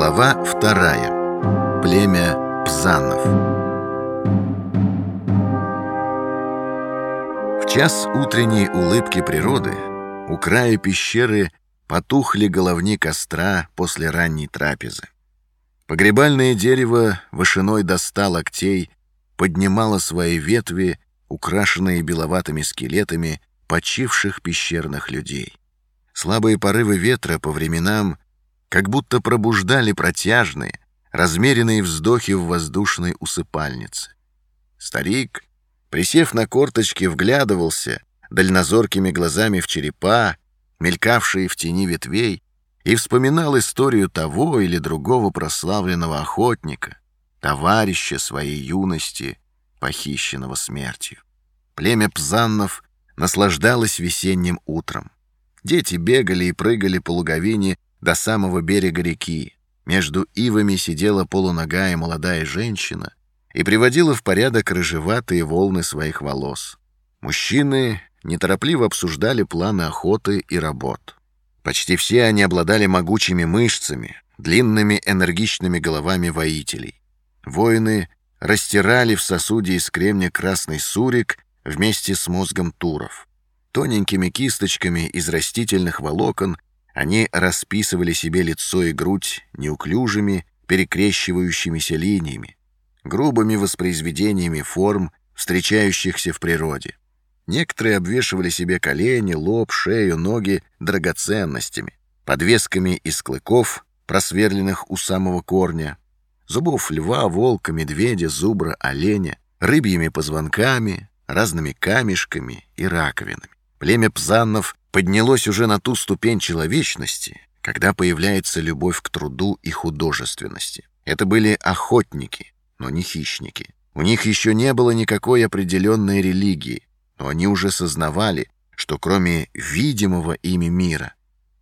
Глава вторая. Племя Пзанов. В час утренней улыбки природы у края пещеры потухли головни костра после ранней трапезы. Погребальное дерево вышиной до ста локтей поднимало свои ветви, украшенные беловатыми скелетами почивших пещерных людей. Слабые порывы ветра по временам как будто пробуждали протяжные, размеренные вздохи в воздушной усыпальнице. Старик, присев на корточки, вглядывался дальнозоркими глазами в черепа, мелькавшие в тени ветвей, и вспоминал историю того или другого прославленного охотника, товарища своей юности, похищенного смертью. Племя Пзаннов наслаждалось весенним утром. Дети бегали и прыгали по луговине до самого берега реки. Между ивами сидела полуногая молодая женщина и приводила в порядок рыжеватые волны своих волос. Мужчины неторопливо обсуждали планы охоты и работ. Почти все они обладали могучими мышцами, длинными энергичными головами воителей. Воины растирали в сосуде из кремня красный сурик вместе с мозгом туров. Тоненькими кисточками из растительных волокон они расписывали себе лицо и грудь неуклюжими, перекрещивающимися линиями, грубыми воспроизведениями форм, встречающихся в природе. Некоторые обвешивали себе колени, лоб, шею, ноги драгоценностями, подвесками из клыков, просверленных у самого корня, зубов льва, волка, медведя, зубра, оленя, рыбьими позвонками, разными камешками и раковинами. Племя Пзаннов поднялось уже на ту ступень человечности, когда появляется любовь к труду и художественности. Это были охотники, но не хищники. У них еще не было никакой определенной религии, но они уже сознавали, что кроме видимого ими мира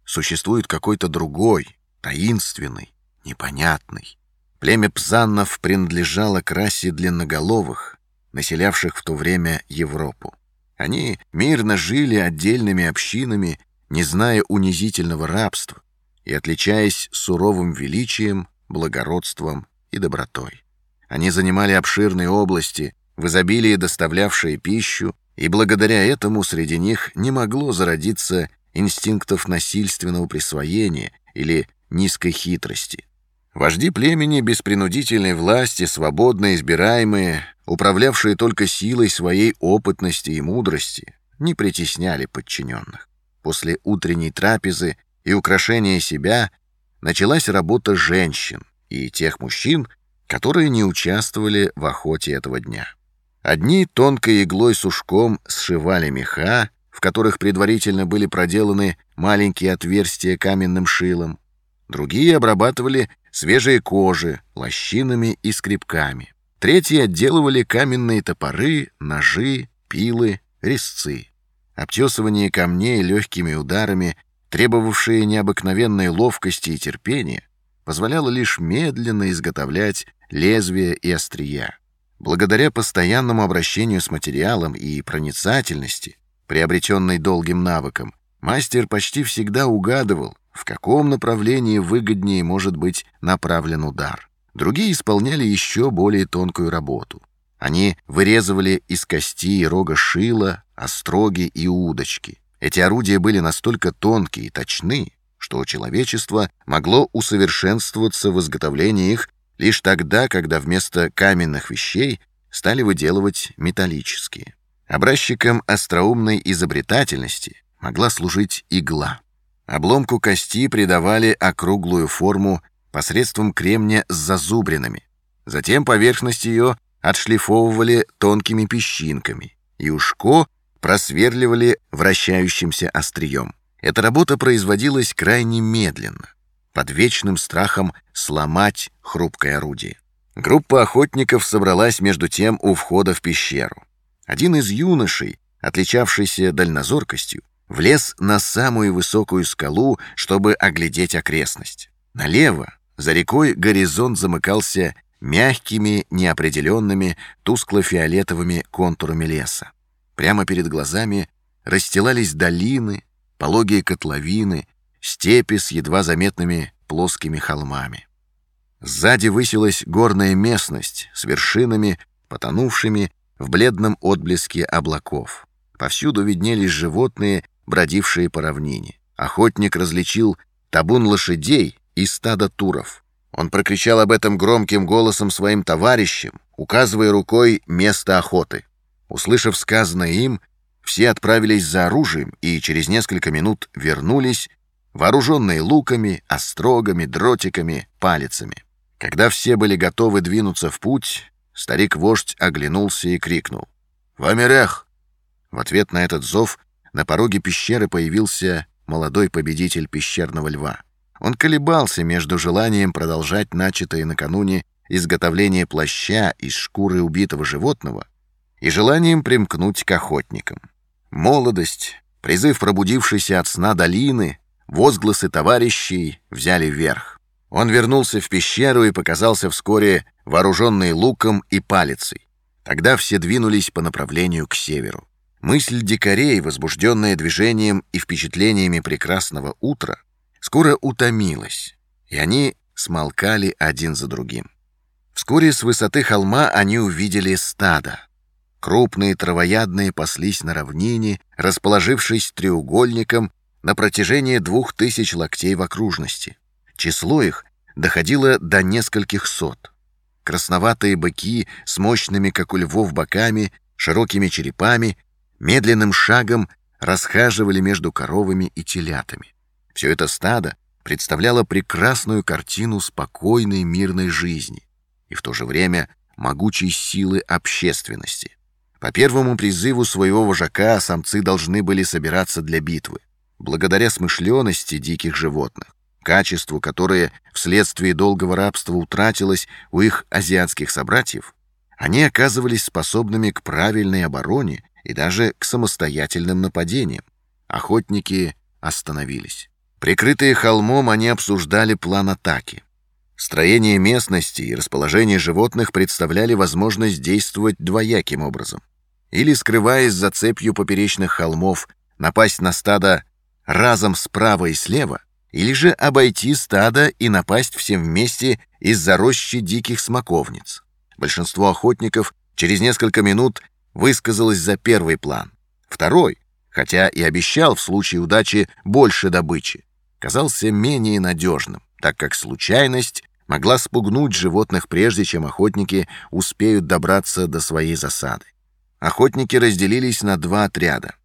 существует какой-то другой, таинственный, непонятный. Племя Пзаннов принадлежало к расе длинноголовых, населявших в то время Европу. Они мирно жили отдельными общинами, не зная унизительного рабства и отличаясь суровым величием, благородством и добротой. Они занимали обширные области, в изобилии доставлявшие пищу, и благодаря этому среди них не могло зародиться инстинктов насильственного присвоения или низкой хитрости. Вожди племени без принудительной власти, свободно избираемые, управлявшие только силой своей опытности и мудрости, не притесняли подчиненных. После утренней трапезы и украшения себя началась работа женщин и тех мужчин, которые не участвовали в охоте этого дня. Одни тонкой иглой сушком сшивали меха, в которых предварительно были проделаны маленькие отверстия каменным шилом, другие обрабатывали свежие кожи лощинами и скребками. Третьи отделывали каменные топоры, ножи, пилы, резцы. Обтесывание камней легкими ударами, требовавшие необыкновенной ловкости и терпения, позволяло лишь медленно изготовлять лезвия и острия. Благодаря постоянному обращению с материалом и проницательности, приобретенной долгим навыком, мастер почти всегда угадывал, в каком направлении выгоднее может быть направлен удар. Другие исполняли еще более тонкую работу. Они вырезывали из кости и рога шила, остроги и удочки. Эти орудия были настолько тонкие и точны, что человечество могло усовершенствоваться в изготовлении их лишь тогда, когда вместо каменных вещей стали выделывать металлические. Образчиком остроумной изобретательности могла служить игла. Обломку кости придавали округлую форму посредством кремня с зазубринами. Затем поверхность ее отшлифовывали тонкими песчинками, и ушко просверливали вращающимся острием. Эта работа производилась крайне медленно, под вечным страхом сломать хрупкое орудие. Группа охотников собралась между тем у входа в пещеру. Один из юношей, отличавшийся дальнозоркостью, влез на самую высокую скалу, чтобы оглядеть окрестность. Налево, за рекой горизонт замыкался мягкими, неопределенными, тускло-фиолетовыми контурами леса. Прямо перед глазами расстилались долины, пологие котловины, степи с едва заметными плоскими холмами. Сзади высилась горная местность с вершинами, потонувшими в бледном отблеске облаков. Повсюду виднелись животные, бродившие по равнине. Охотник различил табун лошадей и стадо туров. Он прокричал об этом громким голосом своим товарищам, указывая рукой место охоты. Услышав сказанное им, все отправились за оружием и через несколько минут вернулись, вооруженные луками, острогами, дротиками, палицами. Когда все были готовы двинуться в путь, старик-вождь оглянулся и крикнул. «Вамирех!» В ответ на этот зов на пороге пещеры появился молодой победитель пещерного льва. Он колебался между желанием продолжать начатое накануне изготовление плаща из шкуры убитого животного и желанием примкнуть к охотникам. Молодость, призыв пробудившейся от сна долины, возгласы товарищей взяли верх. Он вернулся в пещеру и показался вскоре вооруженный луком и палицей. Тогда все двинулись по направлению к северу. Мысль дикарей, возбужденная движением и впечатлениями прекрасного утра, скоро утомилась, и они смолкали один за другим. Вскоре с высоты холма они увидели стадо. Крупные травоядные паслись на равнине, расположившись треугольником на протяжении двух тысяч локтей в окружности. Число их доходило до нескольких сот. Красноватые быки с мощными, как у львов, боками, широкими черепами, медленным шагом расхаживали между коровами и телятами. Все это стадо представляло прекрасную картину спокойной мирной жизни и в то же время могучей силы общественности. По первому призыву своего вожака самцы должны были собираться для битвы. Благодаря смышленности диких животных, качеству, которое вследствие долгого рабства утратилось у их азиатских собратьев, они оказывались способными к правильной обороне и даже к самостоятельным нападениям. Охотники остановились. Прикрытые холмом, они обсуждали план атаки. Строение местности и расположение животных представляли возможность действовать двояким образом. Или, скрываясь за цепью поперечных холмов, напасть на стадо разом справа и слева, или же обойти стадо и напасть всем вместе из-за рощи диких смоковниц. Большинство охотников через несколько минут высказалось за первый план. Второй, хотя и обещал в случае удачи больше добычи, казался менее надежным, так как случайность могла спугнуть животных прежде, чем охотники успеют добраться до своей засады. Охотники разделились на два отряда.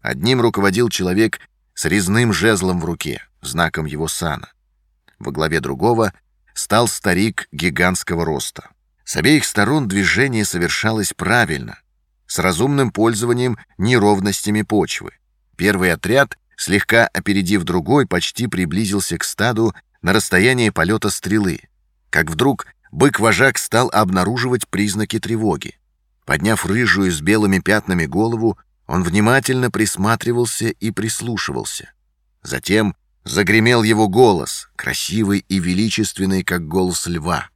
Одним руководил человек с резным жезлом в руке, знаком его сана. Во главе другого стал старик гигантского роста. С обеих сторон движение совершалось правильно, с разумным пользованием неровностями почвы. Первый отряд, слегка опередив другой, почти приблизился к стаду на расстояние полета стрелы как вдруг бык-вожак стал обнаруживать признаки тревоги. Подняв рыжую с белыми пятнами голову, он внимательно присматривался и прислушивался. Затем загремел его голос, красивый и величественный, как голос льва.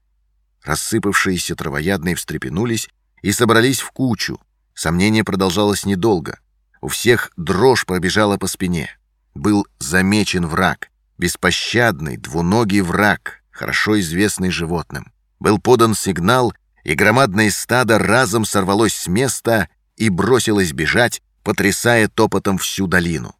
Рассыпавшиеся травоядные встрепенулись и собрались в кучу. Сомнение продолжалось недолго. У всех дрожь пробежала по спине. Был замечен враг, беспощадный, двуногий враг, хорошо известный животным. Был подан сигнал, и громадное стадо разом сорвалось с места и бросилось бежать, потрясая топотом всю долину.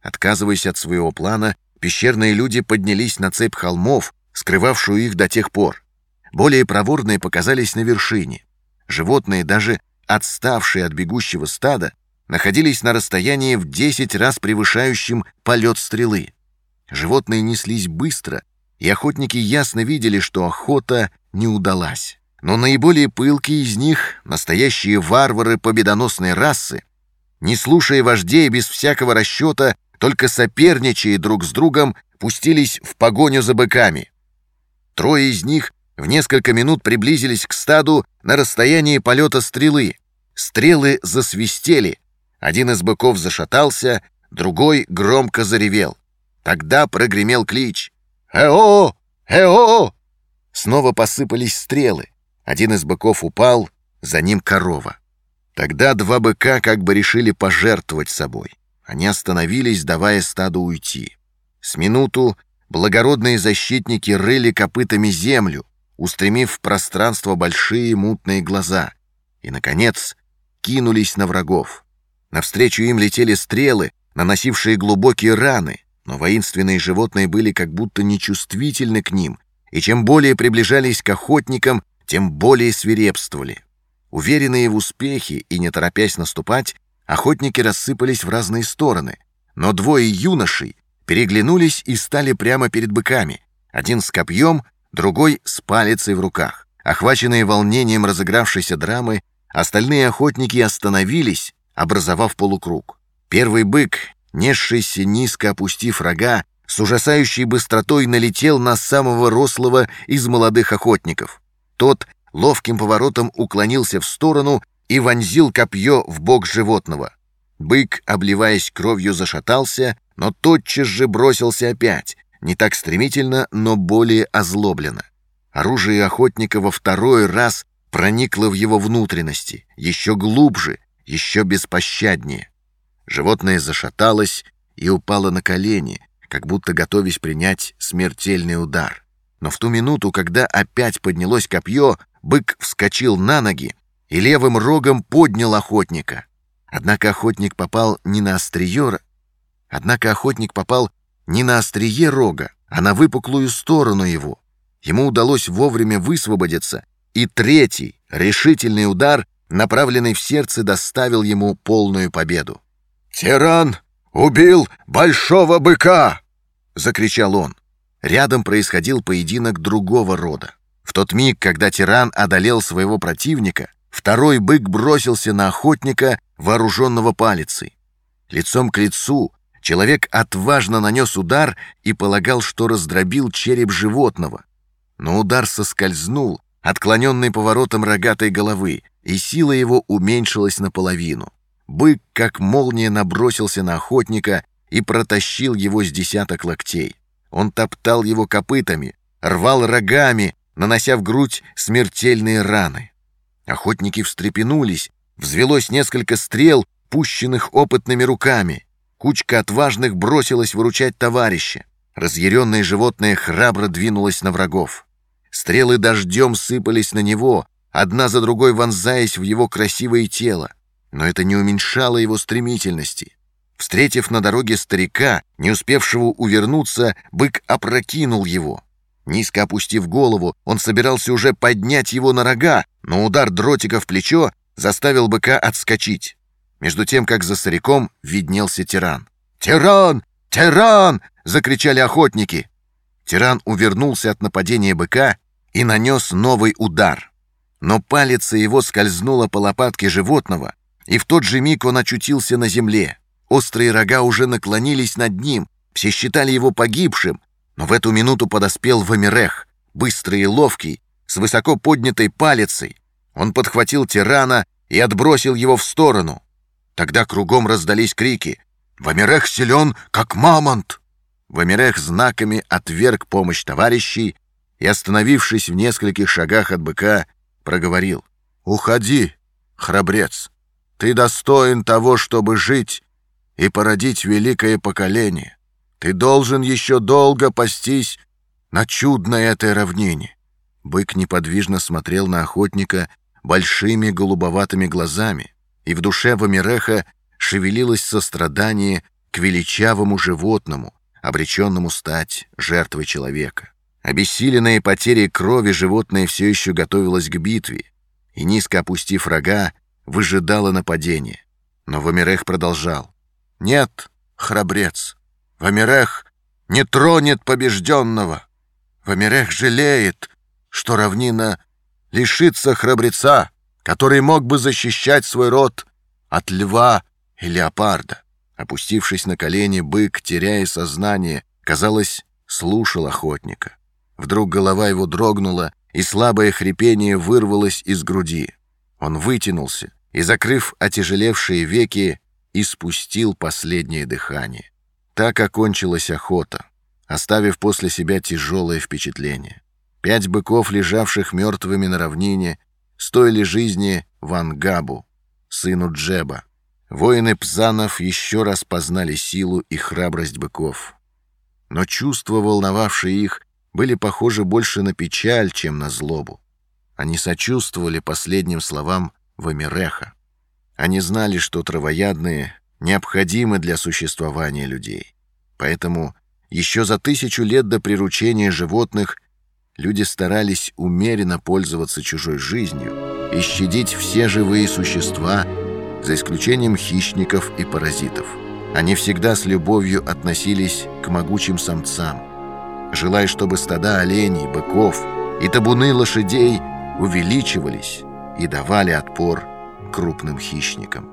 Отказываясь от своего плана, пещерные люди поднялись на цепь холмов, скрывавшую их до тех пор. Более проворные показались на вершине. Животные, даже отставшие от бегущего стада, находились на расстоянии в десять раз превышающем полет стрелы. Животные неслись быстро, и охотники ясно видели, что охота не удалась. Но наиболее пылкие из них, настоящие варвары победоносной расы, не слушая вождей без всякого расчета, только соперничая друг с другом, пустились в погоню за быками. Трое из них в несколько минут приблизились к стаду на расстоянии полета стрелы. Стрелы засвистели. Один из быков зашатался, другой громко заревел. Тогда прогремел клич. «Эо! Эо!» Снова посыпались стрелы. Один из быков упал, за ним корова. Тогда два быка как бы решили пожертвовать собой. Они остановились, давая стаду уйти. С минуту благородные защитники рыли копытами землю, устремив в пространство большие мутные глаза, и, наконец, кинулись на врагов. Навстречу им летели стрелы, наносившие глубокие раны, но воинственные животные были как будто нечувствительны к ним, и чем более приближались к охотникам, тем более свирепствовали. Уверенные в успехе и не торопясь наступать, охотники рассыпались в разные стороны, но двое юношей переглянулись и стали прямо перед быками, один с копьем, другой с палицей в руках. Охваченные волнением разыгравшейся драмы, остальные охотники остановились, образовав полукруг. Первый бык, несшийся низко опустив рога, с ужасающей быстротой налетел на самого рослого из молодых охотников. Тот ловким поворотом уклонился в сторону и вонзил копье в бок животного. Бык, обливаясь кровью, зашатался, но тотчас же бросился опять, не так стремительно, но более озлобленно. Оружие охотника во второй раз проникло в его внутренности, еще глубже, еще беспощаднее. Животное зашаталось и упало на колени, как будто готовясь принять смертельный удар. Но в ту минуту, когда опять поднялось копье, бык вскочил на ноги и левым рогом поднял охотника. Однако охотник попал не на острие, однако охотник попал не на острие рога, а на выпуклую сторону его. Ему удалось вовремя высвободиться, и третий, решительный удар, направленный в сердце, доставил ему полную победу. «Тиран убил большого быка!» — закричал он. Рядом происходил поединок другого рода. В тот миг, когда тиран одолел своего противника, второй бык бросился на охотника, вооруженного палицей. Лицом к лицу человек отважно нанес удар и полагал, что раздробил череп животного. Но удар соскользнул, отклоненный поворотом рогатой головы, и сила его уменьшилась наполовину. Бык, как молния, набросился на охотника и протащил его с десяток локтей. Он топтал его копытами, рвал рогами, нанося в грудь смертельные раны. Охотники встрепенулись, взвелось несколько стрел, пущенных опытными руками. Кучка отважных бросилась выручать товарища. Разъяренное животное храбро двинулось на врагов. Стрелы дождем сыпались на него, одна за другой вонзаясь в его красивое тело. Но это не уменьшало его стремительности. Встретив на дороге старика, не успевшего увернуться, бык опрокинул его. Низко опустив голову, он собирался уже поднять его на рога, но удар дротика в плечо заставил быка отскочить. Между тем, как за стариком виднелся тиран. «Тиран! Тиран!» — закричали охотники. Тиран увернулся от нападения быка и нанес новый удар. Но палец его скользнула по лопатке животного, и в тот же миг он очутился на земле. Острые рога уже наклонились над ним, все считали его погибшим, но в эту минуту подоспел Вамирех, быстрый и ловкий, с высоко поднятой палицей. Он подхватил тирана и отбросил его в сторону. Тогда кругом раздались крики «Вамирех силен, как мамонт!» Вамирех знаками отверг помощь товарищей и, остановившись в нескольких шагах от быка, проговорил «Уходи, храбрец, ты достоин того, чтобы жить и породить великое поколение». Ты должен еще долго пастись на чудной этой равнине. Бык неподвижно смотрел на охотника большими голубоватыми глазами, и в душе Вамиреха шевелилось сострадание к величавому животному, обреченному стать жертвой человека. Обессиленное потерей крови животное все еще готовилось к битве, и, низко опустив рога, выжидало нападение. Но Вамирех продолжал. «Нет, храбрец, Вамирех не тронет побежденного. Вамирех жалеет, что равнина лишится храбреца, который мог бы защищать свой род от льва и леопарда. Опустившись на колени, бык, теряя сознание, казалось, слушал охотника. Вдруг голова его дрогнула, и слабое хрипение вырвалось из груди. Он вытянулся и, закрыв отяжелевшие веки, испустил последнее дыхание. Так окончилась охота, оставив после себя тяжелое впечатление. Пять быков, лежавших мертвыми на равнине, стоили жизни Вангабу, сыну Джеба. Воины Пзанов еще раз познали силу и храбрость быков. Но чувства, волновавшие их, были похожи больше на печаль, чем на злобу. Они сочувствовали последним словам Вамиреха. Они знали, что травоядные необходимы для существования людей. Поэтому еще за тысячу лет до приручения животных люди старались умеренно пользоваться чужой жизнью и щадить все живые существа, за исключением хищников и паразитов. Они всегда с любовью относились к могучим самцам, желая, чтобы стада оленей, быков и табуны лошадей увеличивались и давали отпор крупным хищникам.